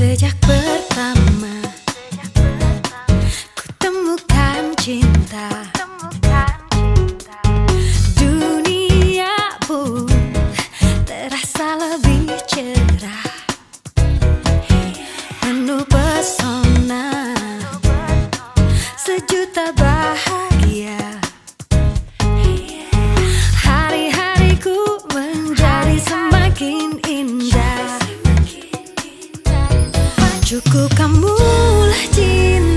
estrellas Cukup kamulah cinta